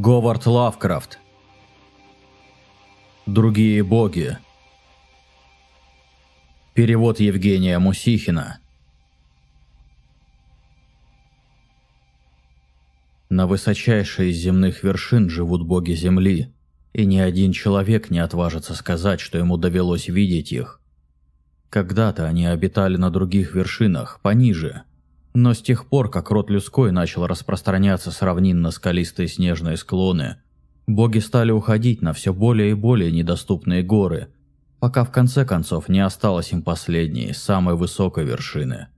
Говард Лавкрафт. Другие боги. Перевод Евгения Мусихина. На высочайшей из земных вершин живут боги Земли, и ни один человек не отважится сказать, что ему довелось видеть их. Когда-то они обитали на других вершинах, пониже, но с тех пор, как род людской начал распространяться с равнин на скалистые снежные склоны, боги стали уходить на все более и более недоступные горы, пока в конце концов не осталось им последней, самой высокой вершины.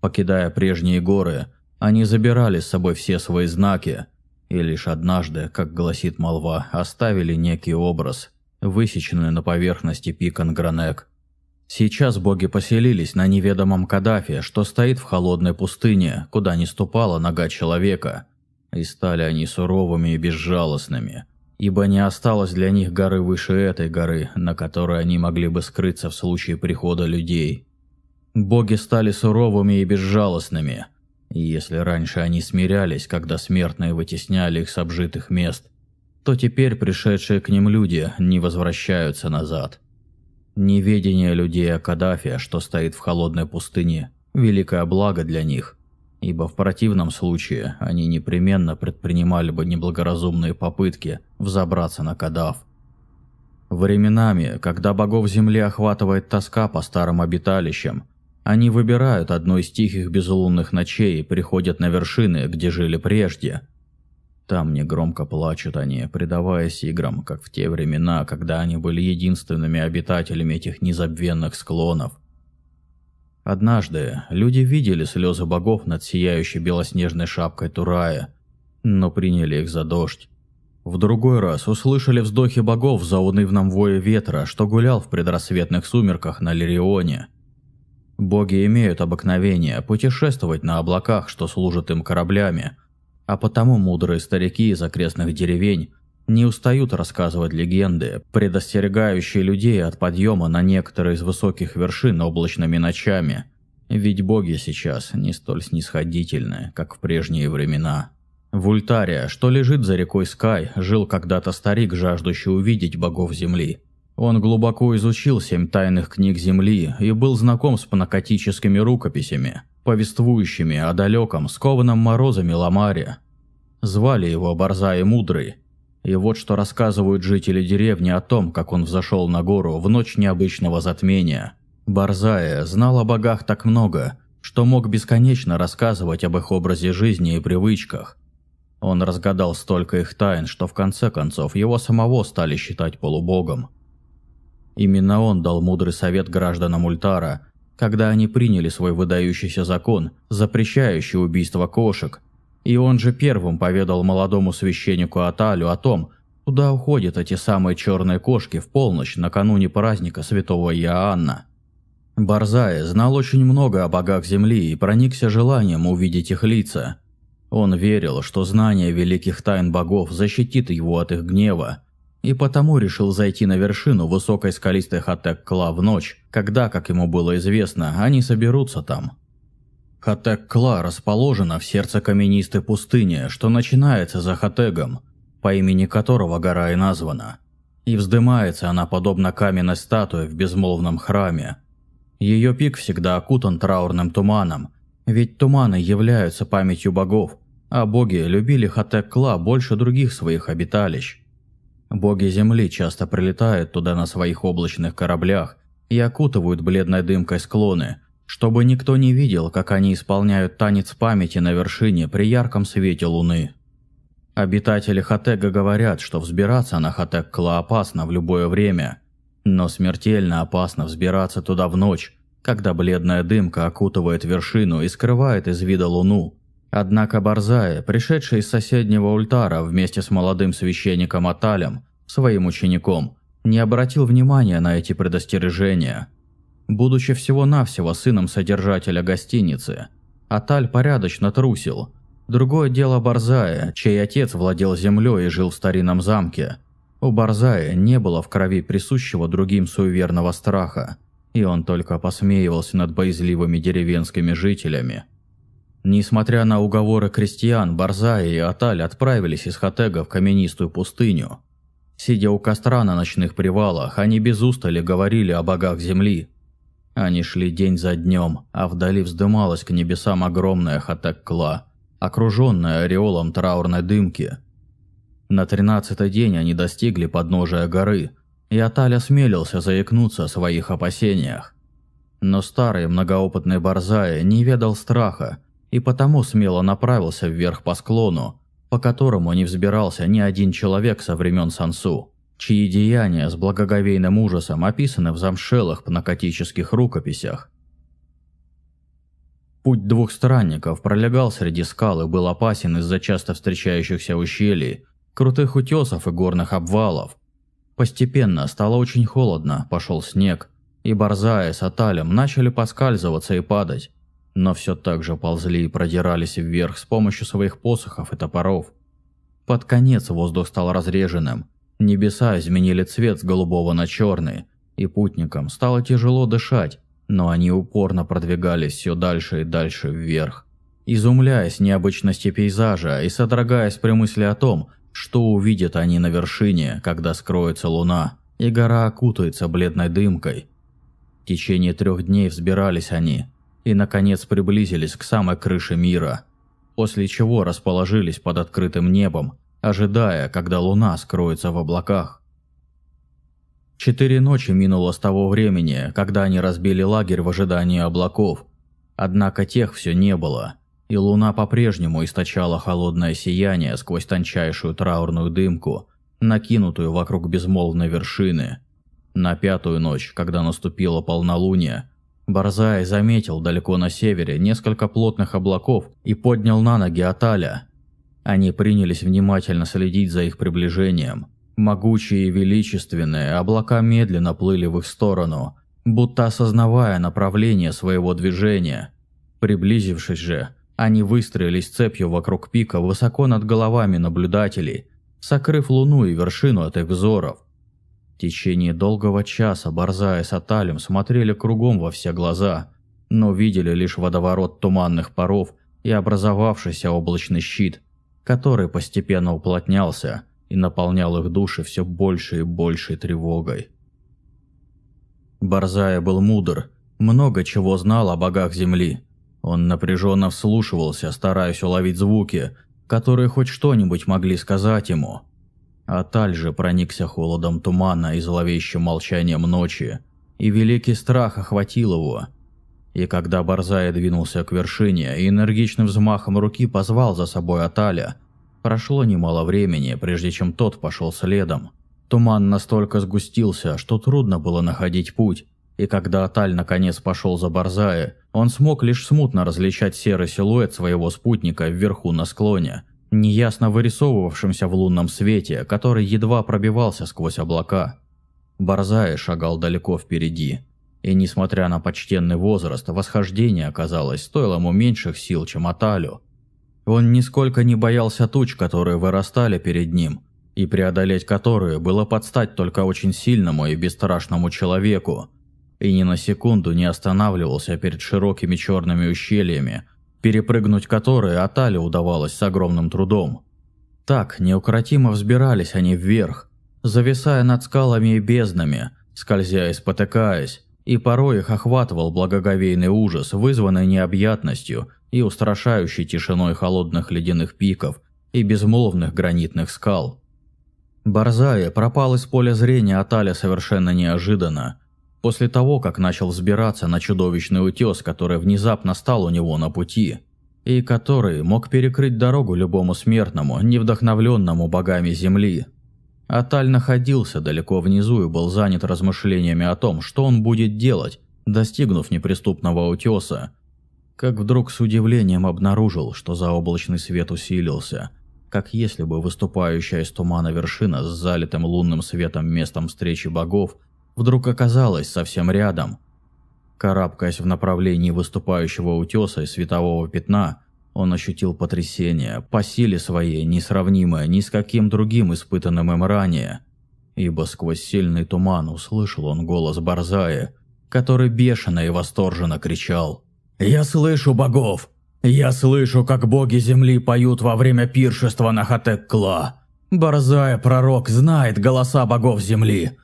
Покидая прежние горы, они забирали с собой все свои знаки, и лишь однажды, как гласит молва, оставили некий образ, высеченный на поверхности пика Нгранек – Сейчас боги поселились на неведомом Каддафе, что стоит в холодной пустыне, куда не ступала нога человека. И стали они суровыми и безжалостными, ибо не осталось для них горы выше этой горы, на которой они могли бы скрыться в случае прихода людей. Боги стали суровыми и безжалостными, и если раньше они смирялись, когда смертные вытесняли их с обжитых мест, то теперь пришедшие к ним люди не возвращаются назад – Неведение людей о Каддафе, что стоит в холодной пустыне, великое благо для них, ибо в противном случае они непременно предпринимали бы неблагоразумные попытки взобраться на Каддаф. Временами, когда богов земли охватывает тоска по старым обиталищам, они выбирают одну из тихих безлунных ночей и приходят на вершины, где жили прежде – там негромко плачут они, предаваясь играм, как в те времена, когда они были единственными обитателями этих незабвенных склонов. Однажды люди видели слезы богов над сияющей белоснежной шапкой Турая, но приняли их за дождь. В другой раз услышали вздохи богов за унывном вое ветра, что гулял в предрассветных сумерках на Лирионе. Боги имеют обыкновение путешествовать на облаках, что служат им кораблями – а потому мудрые старики из окрестных деревень не устают рассказывать легенды, предостерегающие людей от подъема на некоторые из высоких вершин облачными ночами. Ведь боги сейчас не столь снисходительны, как в прежние времена. В Ультаре, что лежит за рекой Скай, жил когда-то старик, жаждущий увидеть богов Земли. Он глубоко изучил семь тайных книг Земли и был знаком с панакотическими рукописями, повествующими о далеком, скованном морозами Ламаре. Звали его Борзай Мудрый. И вот что рассказывают жители деревни о том, как он взошел на гору в ночь необычного затмения. Борзая знал о богах так много, что мог бесконечно рассказывать об их образе жизни и привычках. Он разгадал столько их тайн, что в конце концов его самого стали считать полубогом. Именно он дал мудрый совет гражданам Ультара когда они приняли свой выдающийся закон, запрещающий убийство кошек. И он же первым поведал молодому священнику Аталю о том, куда уходят эти самые черные кошки в полночь накануне праздника святого Иоанна. Барзай знал очень много о богах Земли и проникся желанием увидеть их лица. Он верил, что знание великих тайн богов защитит его от их гнева, и потому решил зайти на вершину высокой скалистой Хатек-Кла в ночь, когда, как ему было известно, они соберутся там. Хатек-Кла расположена в сердце каменистой пустыни, что начинается за Хатегом, по имени которого гора и названа. И вздымается она подобно каменной статуе в безмолвном храме. Ее пик всегда окутан траурным туманом, ведь туманы являются памятью богов, а боги любили Хатек-Кла больше других своих обиталищ. Боги Земли часто прилетают туда на своих облачных кораблях и окутывают бледной дымкой склоны, чтобы никто не видел, как они исполняют танец памяти на вершине при ярком свете луны. Обитатели Хатега говорят, что взбираться на Хатек-Кла опасно в любое время, но смертельно опасно взбираться туда в ночь, когда бледная дымка окутывает вершину и скрывает из вида луну, Однако Барзая, пришедший из соседнего Ультара вместе с молодым священником Аталем, своим учеником, не обратил внимания на эти предостережения. Будучи всего-навсего сыном содержателя гостиницы, Аталь порядочно трусил. Другое дело Барзая, чей отец владел землей и жил в старинном замке. У Барзая не было в крови присущего другим суеверного страха, и он только посмеивался над боязливыми деревенскими жителями – Несмотря на уговоры крестьян, Барзаи и Аталь отправились из Хатега в каменистую пустыню. Сидя у костра на ночных привалах, они без устали говорили о богах земли. Они шли день за днем, а вдали вздымалась к небесам огромная Хатек-Кла, окруженная ореолом траурной дымки. На тринадцатый день они достигли подножия горы, и Аталь осмелился заикнуться о своих опасениях. Но старый многоопытный Барзай не ведал страха, и потому смело направился вверх по склону, по которому не взбирался ни один человек со времен Сансу, чьи деяния с благоговейным ужасом описаны в замшелых пнакотических рукописях. Путь двух странников пролегал среди скал и был опасен из-за часто встречающихся ущелий, крутых утесов и горных обвалов. Постепенно стало очень холодно, пошел снег, и Барзая с Аталем начали поскальзываться и падать но все так же ползли и продирались вверх с помощью своих посохов и топоров. Под конец воздух стал разреженным, небеса изменили цвет с голубого на черный, и путникам стало тяжело дышать, но они упорно продвигались все дальше и дальше вверх, изумляясь необычности пейзажа и содрогаясь при мысли о том, что увидят они на вершине, когда скроется луна, и гора окутается бледной дымкой. В течение трех дней взбирались они – и, наконец, приблизились к самой крыше мира, после чего расположились под открытым небом, ожидая, когда луна скроется в облаках. Четыре ночи минуло с того времени, когда они разбили лагерь в ожидании облаков, однако тех все не было, и луна по-прежнему источала холодное сияние сквозь тончайшую траурную дымку, накинутую вокруг безмолвной вершины. На пятую ночь, когда наступило полнолуние, Барзай заметил далеко на севере несколько плотных облаков и поднял на ноги Аталя. Они принялись внимательно следить за их приближением. Могучие и величественные облака медленно плыли в их сторону, будто осознавая направление своего движения. Приблизившись же, они выстроились цепью вокруг пика высоко над головами наблюдателей, сокрыв луну и вершину от их взоров. В течение долгого часа Борзая с Аталем смотрели кругом во все глаза, но видели лишь водоворот туманных паров и образовавшийся облачный щит, который постепенно уплотнялся и наполнял их души все больше и большей тревогой. Борзая был мудр, много чего знал о богах Земли. Он напряженно вслушивался, стараясь уловить звуки, которые хоть что-нибудь могли сказать ему – Аталь же проникся холодом тумана и зловещим молчанием ночи, и великий страх охватил его. И когда Барзай двинулся к вершине и энергичным взмахом руки позвал за собой Аталя, прошло немало времени, прежде чем тот пошел следом. Туман настолько сгустился, что трудно было находить путь, и когда Аталь наконец пошел за Барзая, он смог лишь смутно различать серый силуэт своего спутника вверху на склоне – неясно вырисовывавшимся в лунном свете, который едва пробивался сквозь облака. Борзая шагал далеко впереди, и, несмотря на почтенный возраст, восхождение, оказалось, стоило ему меньших сил, чем Аталю. Он нисколько не боялся туч, которые вырастали перед ним, и преодолеть которые было подстать только очень сильному и бесстрашному человеку, и ни на секунду не останавливался перед широкими черными ущельями, перепрыгнуть которые Атале удавалось с огромным трудом. Так неукротимо взбирались они вверх, зависая над скалами и безднами, скользя и спотыкаясь, и порой их охватывал благоговейный ужас, вызванный необъятностью и устрашающей тишиной холодных ледяных пиков и безмолвных гранитных скал. Борзая пропал из поля зрения Аталя совершенно неожиданно, После того, как начал взбираться на чудовищный утес, который внезапно стал у него на пути, и который мог перекрыть дорогу любому смертному, не вдохновленному богами земли. Аталь находился далеко внизу и был занят размышлениями о том, что он будет делать, достигнув неприступного утеса, как вдруг с удивлением обнаружил, что заоблачный свет усилился, как если бы выступающая из тумана вершина с залитым лунным светом местом встречи богов – вдруг оказалась совсем рядом. Карабкаясь в направлении выступающего утеса и светового пятна, он ощутил потрясение, по силе своей несравнимое ни с каким другим испытанным им ранее. Ибо сквозь сильный туман услышал он голос Барзая, который бешено и восторженно кричал «Я слышу богов! Я слышу, как боги земли поют во время пиршества на Хатек-Кла. Борзая пророк знает голоса богов земли.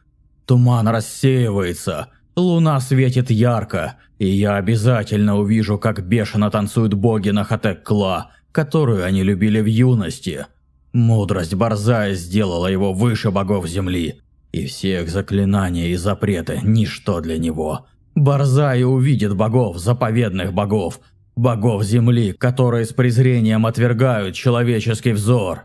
Туман рассеивается, луна светит ярко, и я обязательно увижу, как бешено танцуют боги на Хатек-Кла, которую они любили в юности. Мудрость Борзая сделала его выше богов земли, и все их заклинания и запреты – ничто для него. Борзай увидит богов, заповедных богов, богов земли, которые с презрением отвергают человеческий взор.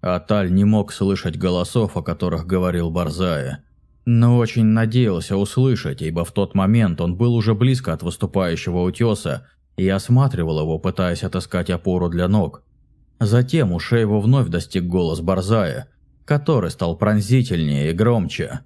Аталь не мог слышать голосов, о которых говорил Борзая, но очень надеялся услышать, ибо в тот момент он был уже близко от выступающего утеса и осматривал его, пытаясь отыскать опору для ног. Затем ушей его вновь достиг голос Борзая, который стал пронзительнее и громче.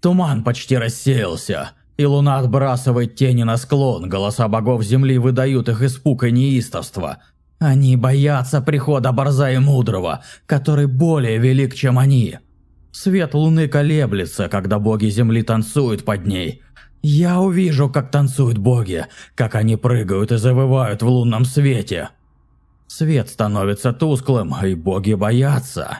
Туман почти рассеялся, и луна отбрасывает тени на склон, голоса богов земли выдают их испуг и неистовство. Они боятся прихода Борзая Мудрого, который более велик, чем они. Свет луны колеблется, когда боги земли танцуют под ней. Я увижу, как танцуют боги, как они прыгают и завывают в лунном свете. Свет становится тусклым, и боги боятся.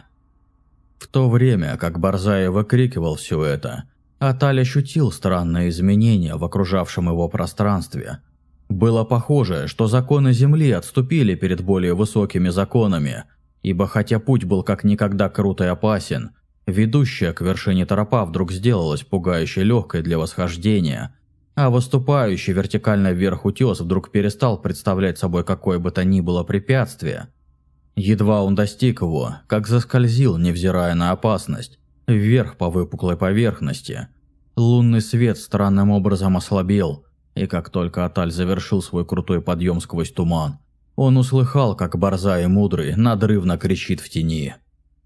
В то время, как Борзая выкрикивал все это, Аталь ощутил странные изменения в окружавшем его пространстве. Было похоже, что законы Земли отступили перед более высокими законами, ибо хотя путь был как никогда крут и опасен, ведущая к вершине тропа вдруг сделалась пугающе легкой для восхождения, а выступающий вертикально вверх утес вдруг перестал представлять собой какое бы то ни было препятствие. Едва он достиг его, как заскользил, невзирая на опасность, вверх по выпуклой поверхности. Лунный свет странным образом ослабел, и как только Аталь завершил свой крутой подъем сквозь туман, он услыхал, как Борза Мудрый надрывно кричит в тени.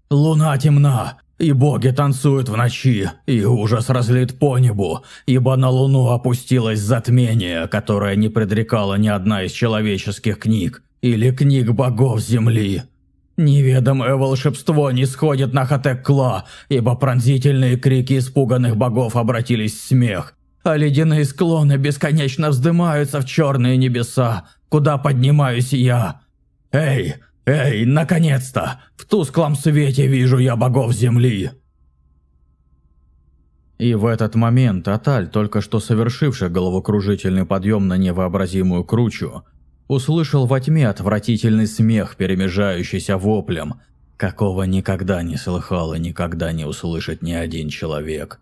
«Луна темна, и боги танцуют в ночи, и ужас разлит по небу, ибо на луну опустилось затмение, которое не предрекала ни одна из человеческих книг, или книг богов земли. Неведомое волшебство не сходит на Хатек-Кла, ибо пронзительные крики испуганных богов обратились в смех, а ледяные склоны бесконечно вздымаются в черные небеса, куда поднимаюсь я. Эй, эй, наконец-то! В тусклом свете вижу я богов земли!» И в этот момент Аталь, только что совершивший головокружительный подъем на невообразимую кручу, услышал во тьме отвратительный смех, перемежающийся воплем, какого никогда не слыхал и никогда не услышит ни один человек.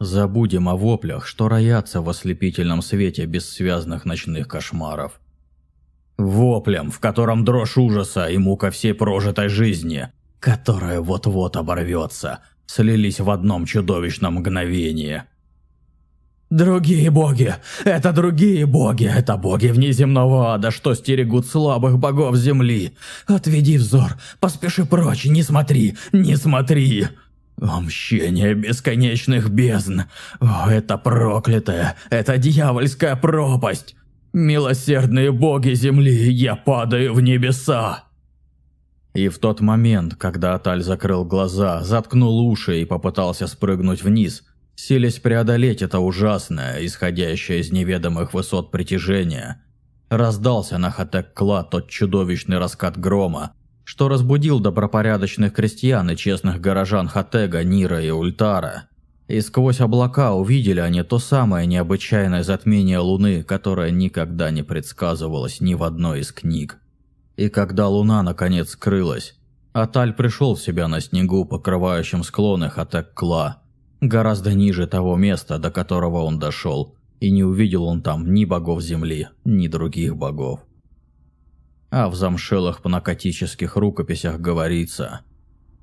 Забудем о воплях, что роятся в ослепительном свете бессвязных ночных кошмаров. Воплем, в котором дрожь ужаса и мука всей прожитой жизни, которая вот-вот оборвется, слились в одном чудовищном мгновении – Другие боги! Это другие боги! Это боги внеземного ада, что стерегут слабых богов земли! Отведи взор, поспеши прочь, не смотри, не смотри! О, бесконечных бездн! О, это проклятая, это дьявольская пропасть! Милосердные боги земли, я падаю в небеса! И в тот момент, когда Аталь закрыл глаза, заткнул уши и попытался спрыгнуть вниз – силясь преодолеть это ужасное, исходящее из неведомых высот притяжения. Раздался на Хатек-Кла тот чудовищный раскат грома, что разбудил добропорядочных крестьян и честных горожан Хатега, Нира и Ультара. И сквозь облака увидели они то самое необычайное затмение Луны, которое никогда не предсказывалось ни в одной из книг. И когда Луна наконец скрылась, Аталь пришел в себя на снегу, покрывающем склоны Хатек-Кла, гораздо ниже того места, до которого он дошел, и не увидел он там ни богов земли, ни других богов. А в замшелых панакатических рукописях говорится,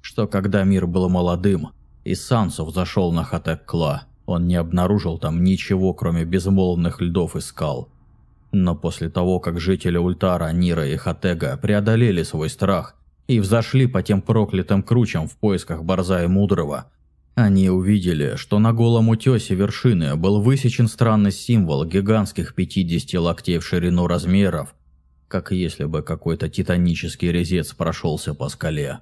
что когда мир был молодым, и Сансов зашел на Хатек-Кла, он не обнаружил там ничего, кроме безмолвных льдов и скал. Но после того, как жители Ультара, Нира и Хатега преодолели свой страх и взошли по тем проклятым кручам в поисках Борзая Мудрого, они увидели, что на голом утесе вершины был высечен странный символ гигантских 50 локтей в ширину размеров, как если бы какой-то титанический резец прошелся по скале.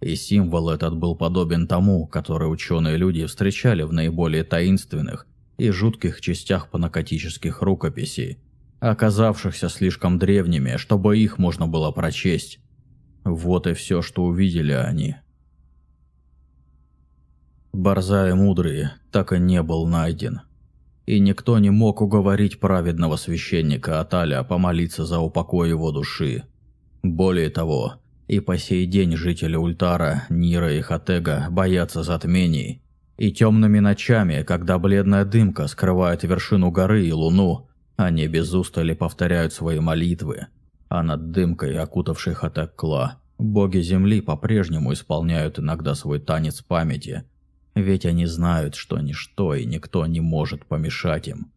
И символ этот был подобен тому, который ученые-люди встречали в наиболее таинственных и жутких частях панакатических рукописей. оказавшихся слишком древними, чтобы их можно было прочесть. Вот и все, что увидели они. Борзая мудрый так и не был найден. И никто не мог уговорить праведного священника Аталя помолиться за упокой его души. Более того, и по сей день жители Ультара, Нира и Хатега боятся затмений. И темными ночами, когда бледная дымка скрывает вершину горы и луну, они без устали повторяют свои молитвы. А над дымкой, окутавшей Хатек-Кла, боги Земли по-прежнему исполняют иногда свой танец памяти. Ведь они знают, что ничто и никто не может помешать им.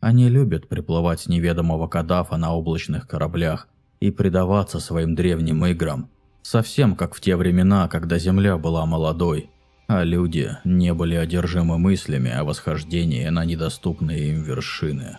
Они любят приплывать с неведомого Кадафа на облачных кораблях и предаваться своим древним играм, совсем как в те времена, когда Земля была молодой, а люди не были одержимы мыслями о восхождении на недоступные им вершины.